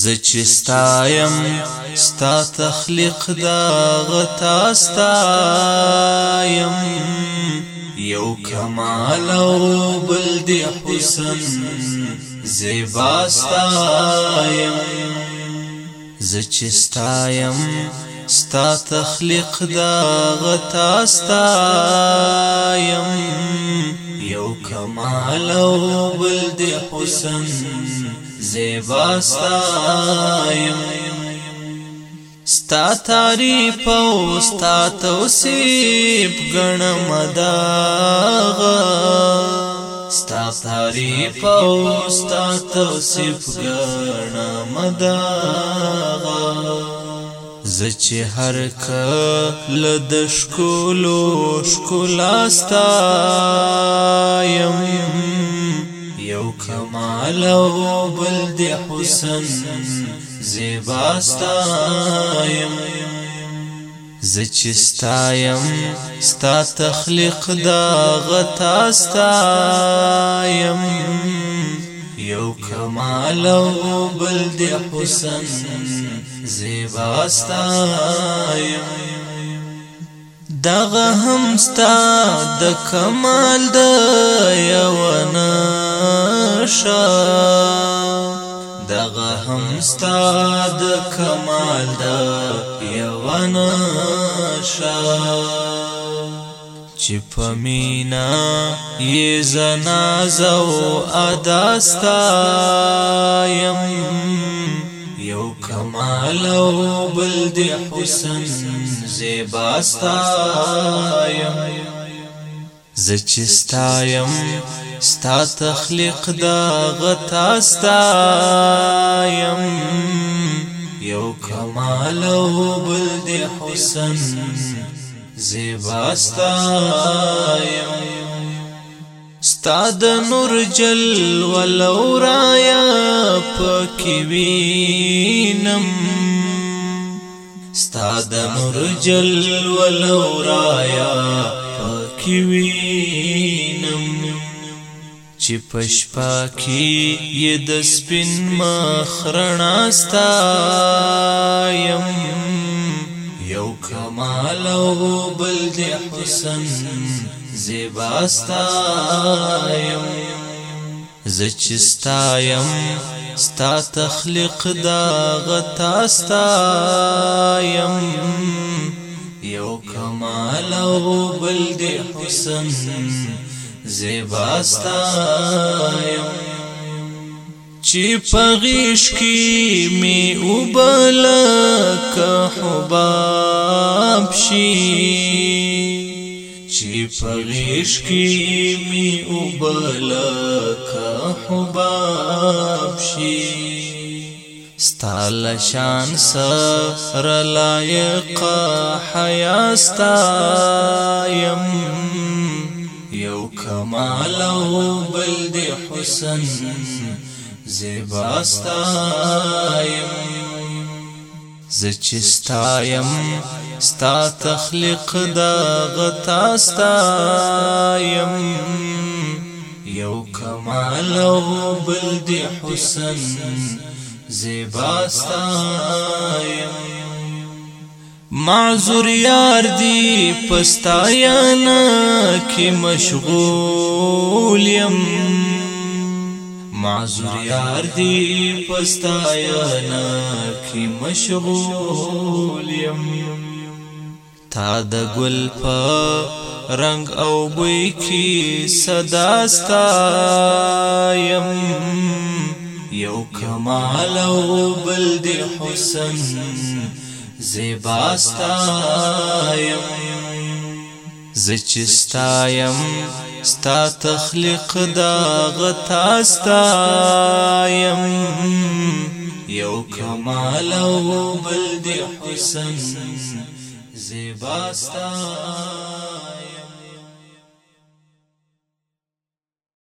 زه چې ستایم ستا تخلیق دا غتا ستایم یو کمال او بل دی حسن زیبا ستایم زه چې ستایم ستا تخلیق دا غتا ستایم یو کمال او بل د حسن زیبا ستایم ستا تعریف او ستا توصیف ګڼم داغه ستا تعریف او ستا توصیف ګڼه مداغه زچ هر کل د شکولو شکولا ستا يم یو کمال او بل د حسن زیبا ستا يم زه چې ستایم ستا تخلیق دا غتا ستایم یو کمال او بل دی حسن زیبا ستایم دغه هم ستا د کمال د یو نشه دغه هم ستاد کمال دا یوانا شاه چې په مینا یې زنازه او اداستا يم یو کمال او بل د حسن زیباستا يم ز چې ستایم ستا تخلیق دا غتا ستایم یو کمال او بل دی حسن زیبا ستایم ستا د نور جل ولو رایا پکې وینم ستا د نور جل ولو رایا کې وینم چې پشپا کې یې د سپین مخ رڼا ستایم یو کمال او بل د حسن زیبا ستایم زه چې ستایم ستا تخلیق دا غتا ستایم یو کمال او بل دی حسن زیباستا یم چې پغیش کی می وبل که حباب شي چې پغیش کی می وبل که حباب شي ستال شان سر لایق حیا يم يو كمال او بل دی حسن زیبا ستایم زچ ستایم ستا تخلق دا غتا يم يو كمال او بلد حسن زباستایم معذور یار دی پستایانا کی مشغول یم معذور یار دی پستایانا کی مشغول یم تا د ګل په رنگ او بوی کی صدا ستایم یو کمال او بل دی حسن زیبا ستایم زچستایم ستا تخلیق دا غتا ستایم یو کمال او بل دی حسن زیبا ستایم